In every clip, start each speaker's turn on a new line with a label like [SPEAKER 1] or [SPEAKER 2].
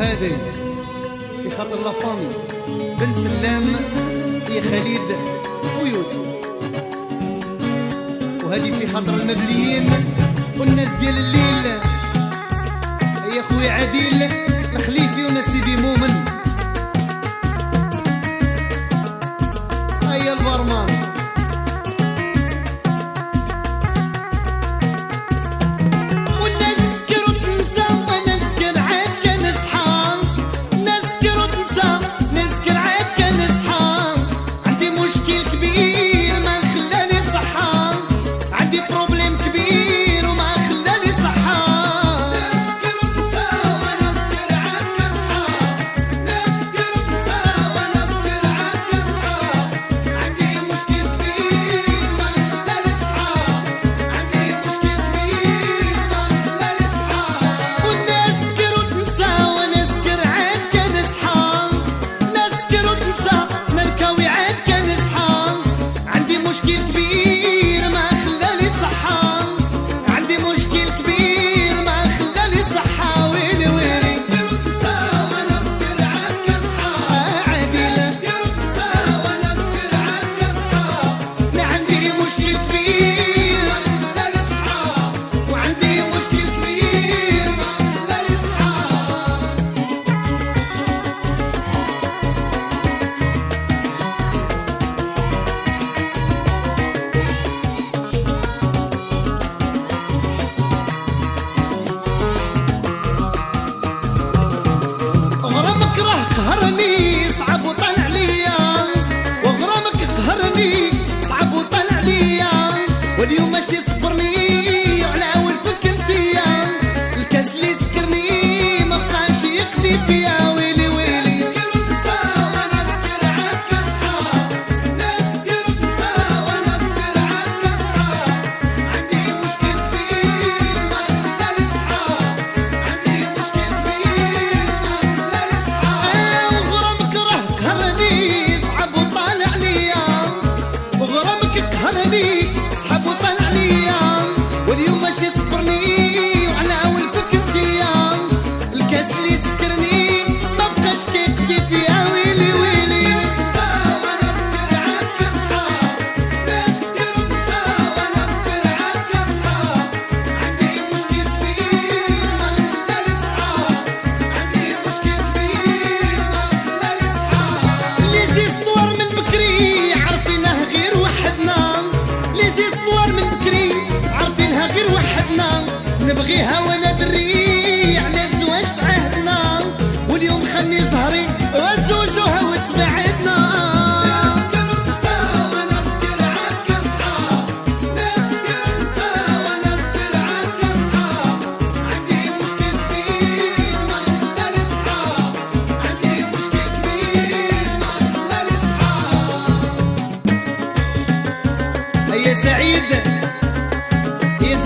[SPEAKER 1] هادي في خاطر لافامي بن سلام يا خالد ويوسف وهادي في خاطر المبليين والناس ديال الليل. يا خويا عديل الخليفي وناس سيدي مؤمن. هيا البرمان.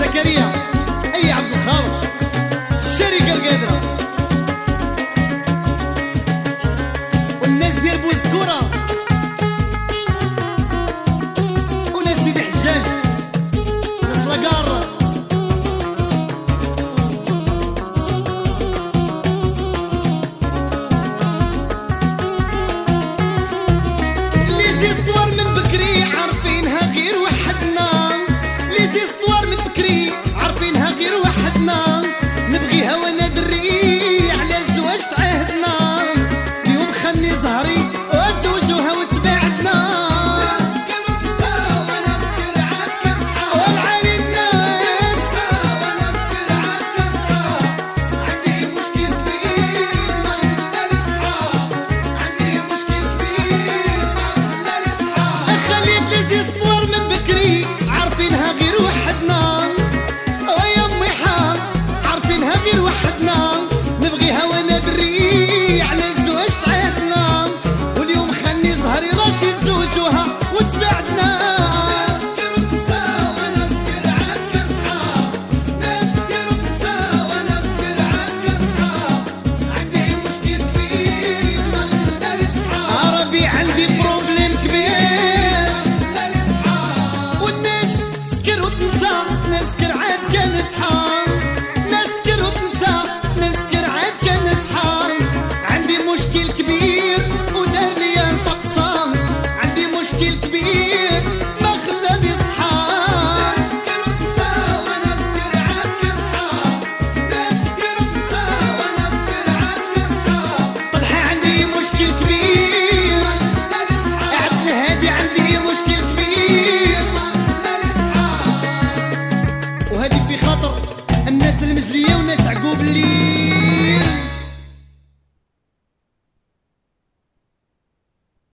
[SPEAKER 2] te quería. مشكل كبير ودار لي فقصان عندي مشكل كبير ما خلاني صحان نسكر ونسى ونسكر عنك صحاب نسكر ونسى ونسكر عنك صحاب طلحة عندي مشكل كبير. عبد الهادي عندي مشكل كبير. وهذه في خاطر الناس المجلية وناس عقوب اللي